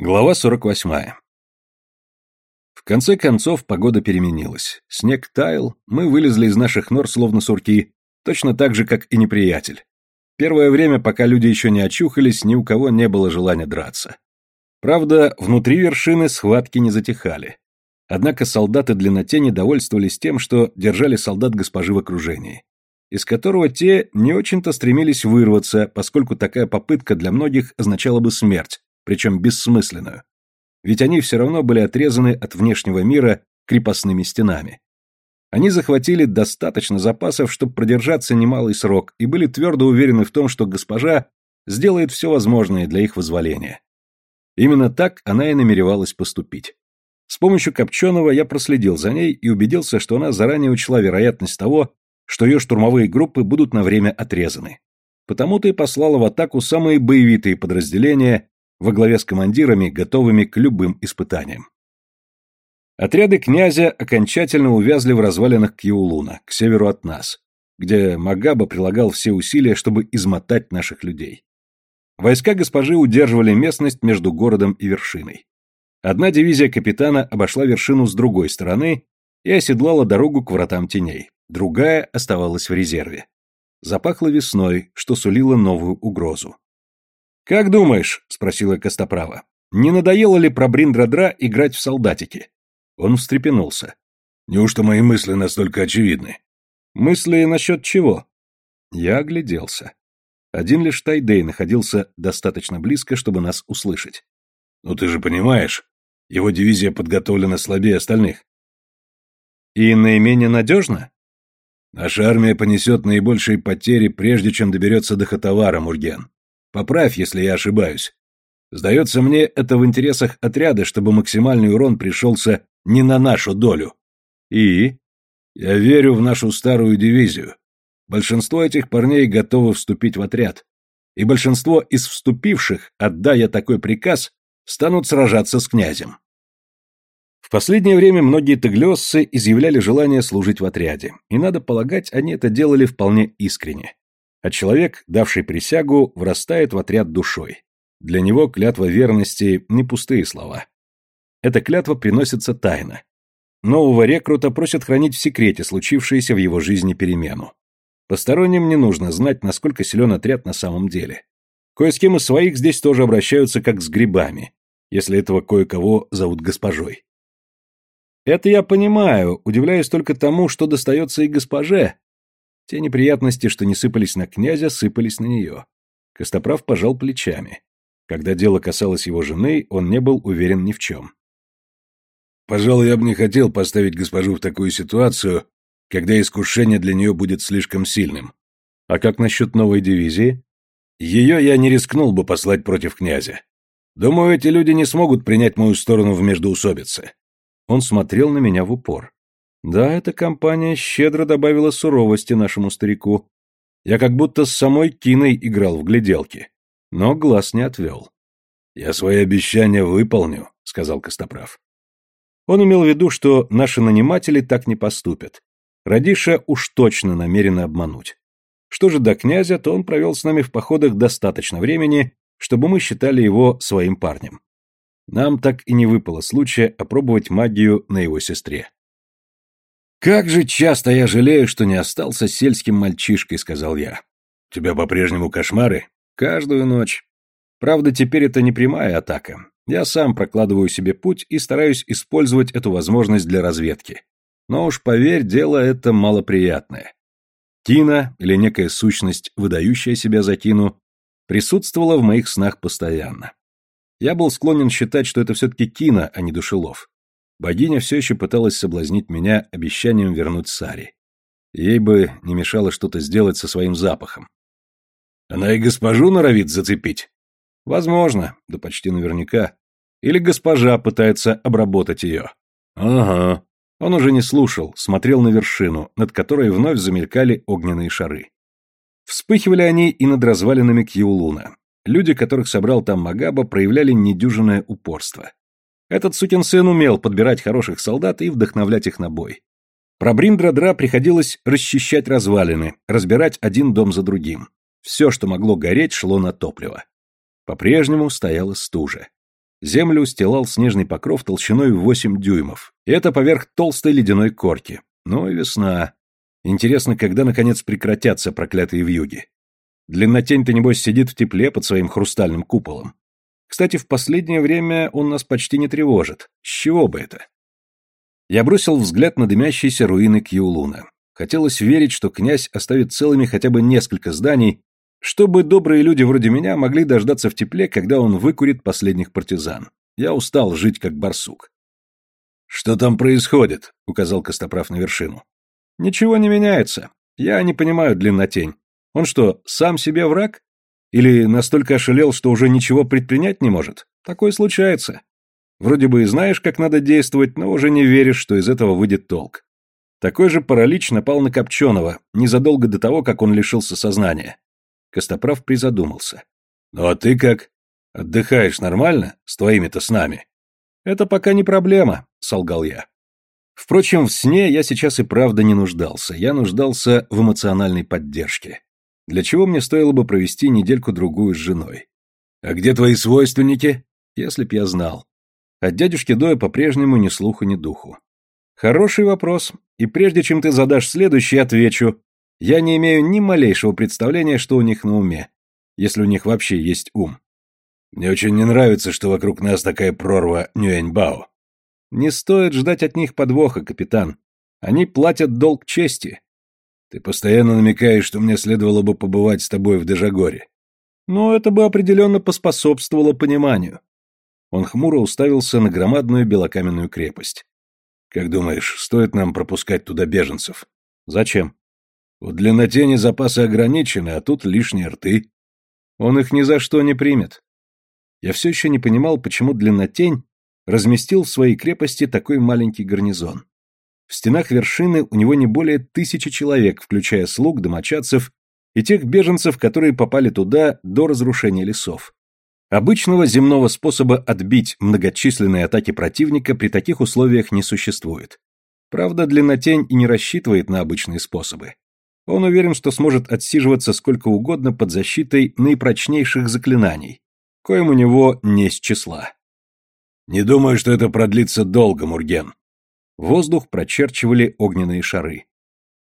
Глава 48. В конце концов погода переменилась. Снег таял, мы вылезли из наших нор словно сурки, точно так же, как и неприятель. Первое время, пока люди еще не очухались, ни у кого не было желания драться. Правда, внутри вершины схватки не затихали. Однако солдаты длиннотени довольствовались тем, что держали солдат госпожи в окружении, из которого те не очень-то стремились вырваться, поскольку такая попытка для многих означала бы смерть, причем бессмысленную. Ведь они все равно были отрезаны от внешнего мира крепостными стенами. Они захватили достаточно запасов, чтобы продержаться немалый срок, и были твердо уверены в том, что госпожа сделает все возможное для их возволения. Именно так она и намеревалась поступить. С помощью Копченого я проследил за ней и убедился, что она заранее учла вероятность того, что ее штурмовые группы будут на время отрезаны. Потому-то и послала в атаку самые боевитые подразделения, во главе с командирами, готовыми к любым испытаниям. Отряды князя окончательно увязли в развалинах Кьюлуна, к северу от нас, где Магаба прилагал все усилия, чтобы измотать наших людей. Войска госпожи удерживали местность между городом и вершиной. Одна дивизия капитана обошла вершину с другой стороны и оседлала дорогу к вратам теней, другая оставалась в резерве. Запахло весной, что сулило новую угрозу. «Как думаешь?» — спросила Костоправа. «Не надоело ли про Бриндрадра играть в солдатики?» Он встрепенулся. «Неужто мои мысли настолько очевидны?» «Мысли насчет чего?» Я огляделся. Один лишь Тайдей находился достаточно близко, чтобы нас услышать. «Ну ты же понимаешь, его дивизия подготовлена слабее остальных». «И наименее надежно?» «Наша армия понесет наибольшие потери, прежде чем доберется до Хатавара, Мурген. Поправь, если я ошибаюсь. Сдается мне, это в интересах отряда, чтобы максимальный урон пришелся не на нашу долю. И? Я верю в нашу старую дивизию. Большинство этих парней готовы вступить в отряд. И большинство из вступивших, отдая такой приказ, станут сражаться с князем. В последнее время многие таглиоссы изъявляли желание служить в отряде, и, надо полагать, они это делали вполне искренне а человек, давший присягу, врастает в отряд душой. Для него клятва верности – не пустые слова. Эта клятва приносится тайно. Нового рекрута просят хранить в секрете случившееся в его жизни перемену. Посторонним не нужно знать, насколько силен отряд на самом деле. Кое с кем из своих здесь тоже обращаются как с грибами, если этого кое-кого зовут госпожой. Это я понимаю, удивляюсь только тому, что достается и госпоже, те неприятности, что не сыпались на князя, сыпались на нее. Костоправ пожал плечами. Когда дело касалось его жены, он не был уверен ни в чем. «Пожалуй, я бы не хотел поставить госпожу в такую ситуацию, когда искушение для нее будет слишком сильным. А как насчет новой дивизии? Ее я не рискнул бы послать против князя. Думаю, эти люди не смогут принять мою сторону в междоусобице». Он смотрел на меня в упор. Да, эта компания щедро добавила суровости нашему старику. Я как будто с самой Киной играл в гляделки, но глаз не отвел. «Я свои обещания выполню», — сказал Костоправ. Он имел в виду, что наши наниматели так не поступят. Радиша уж точно намерены обмануть. Что же до князя, то он провел с нами в походах достаточно времени, чтобы мы считали его своим парнем. Нам так и не выпало случая опробовать магию на его сестре. «Как же часто я жалею, что не остался сельским мальчишкой», — сказал я. «У тебя по-прежнему кошмары?» «Каждую ночь. Правда, теперь это не прямая атака. Я сам прокладываю себе путь и стараюсь использовать эту возможность для разведки. Но уж поверь, дело это малоприятное. Кина, или некая сущность, выдающая себя за Кину, присутствовала в моих снах постоянно. Я был склонен считать, что это все-таки Кина, а не Душелов. Богиня все еще пыталась соблазнить меня обещанием вернуть Сари. Ей бы не мешало что-то сделать со своим запахом. Она и госпожу норовит зацепить. Возможно, да почти наверняка. Или госпожа пытается обработать ее. Ага. Он уже не слушал, смотрел на вершину, над которой вновь замелькали огненные шары. Вспыхивали они и над развалинами Кьюлуна. Люди, которых собрал там Магаба, проявляли недюжинное упорство. Этот сукин сын умел подбирать хороших солдат и вдохновлять их на бой. Про Бриндрадра приходилось расчищать развалины, разбирать один дом за другим. Все, что могло гореть, шло на топливо. По-прежнему стояла стужа. Землю устилал снежный покров толщиной в 8 дюймов, и это поверх толстой ледяной корки. Ну и весна. Интересно, когда, наконец, прекратятся проклятые вьюги. Длиннотень-то, небось, сидит в тепле под своим хрустальным куполом. Кстати, в последнее время он нас почти не тревожит. С чего бы это? Я бросил взгляд на дымящиеся руины Кьюлуна. Хотелось верить, что князь оставит целыми хотя бы несколько зданий, чтобы добрые люди вроде меня могли дождаться в тепле, когда он выкурит последних партизан. Я устал жить как барсук. «Что там происходит?» — указал Костоправ на вершину. «Ничего не меняется. Я не понимаю длиннотень. Он что, сам себе враг? Или настолько ошалел, что уже ничего предпринять не может? Такое случается. Вроде бы и знаешь, как надо действовать, но уже не веришь, что из этого выйдет толк. Такой же паралич напал на Копченого, незадолго до того, как он лишился сознания. Костоправ призадумался. «Ну а ты как? Отдыхаешь нормально? С твоими-то снами?» «Это пока не проблема», — солгал я. Впрочем, в сне я сейчас и правда не нуждался. Я нуждался в эмоциональной поддержке. Для чего мне стоило бы провести недельку-другую с женой? «А где твои свойственники?» «Если б я знал». От дядюшки Доя по-прежнему ни слуху, ни духу. Хороший вопрос, и прежде чем ты задашь следующий, отвечу. Я не имею ни малейшего представления, что у них на уме, если у них вообще есть ум. Мне очень не нравится, что вокруг нас такая прорва Нюэньбао. Не стоит ждать от них подвоха, капитан. Они платят долг чести. Ты постоянно намекаешь, что мне следовало бы побывать с тобой в Дежагоре. Но это бы определенно поспособствовало пониманию. Он хмуро уставился на громадную белокаменную крепость. Как думаешь, стоит нам пропускать туда беженцев? Зачем? В длиннотени запасы ограничены, а тут лишние рты. Он их ни за что не примет. Я все еще не понимал, почему длиннотень разместил в своей крепости такой маленький гарнизон. В стенах вершины у него не более тысячи человек, включая слуг, домочадцев и тех беженцев, которые попали туда до разрушения лесов. Обычного земного способа отбить многочисленные атаки противника при таких условиях не существует. Правда, Длиннотень и не рассчитывает на обычные способы. Он уверен, что сможет отсиживаться сколько угодно под защитой наипрочнейших заклинаний, коим у него не с числа. «Не думаю, что это продлится долго, Мурген». Воздух прочерчивали огненные шары.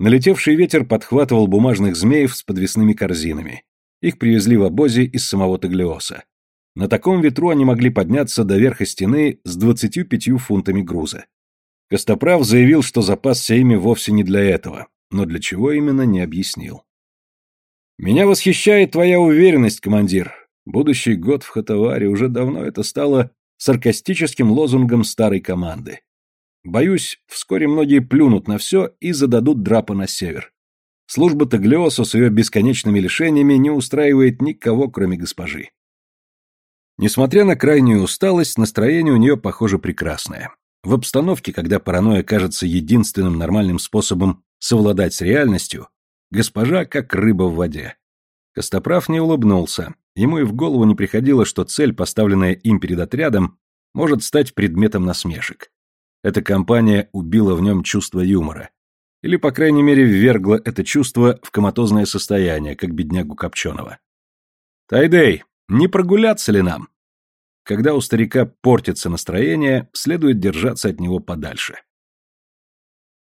Налетевший ветер подхватывал бумажных змеев с подвесными корзинами. Их привезли в обозе из самого Таглиоса. На таком ветру они могли подняться до верха стены с 25 фунтами груза. Костоправ заявил, что запасся ими вовсе не для этого, но для чего именно не объяснил. «Меня восхищает твоя уверенность, командир. Будущий год в Хатаваре уже давно это стало саркастическим лозунгом старой команды. Боюсь, вскоре многие плюнут на все и зададут драпа на север. Служба Таглиосу с ее бесконечными лишениями не устраивает никого, кроме госпожи. Несмотря на крайнюю усталость, настроение у нее, похоже, прекрасное. В обстановке, когда паранойя кажется единственным нормальным способом совладать с реальностью, госпожа как рыба в воде. Костоправ не улыбнулся. Ему и в голову не приходило, что цель, поставленная им перед отрядом, может стать предметом насмешек. Эта компания убила в нем чувство юмора. Или, по крайней мере, ввергла это чувство в коматозное состояние, как беднягу Копченого. «Тайдей, не прогуляться ли нам? Когда у старика портится настроение, следует держаться от него подальше.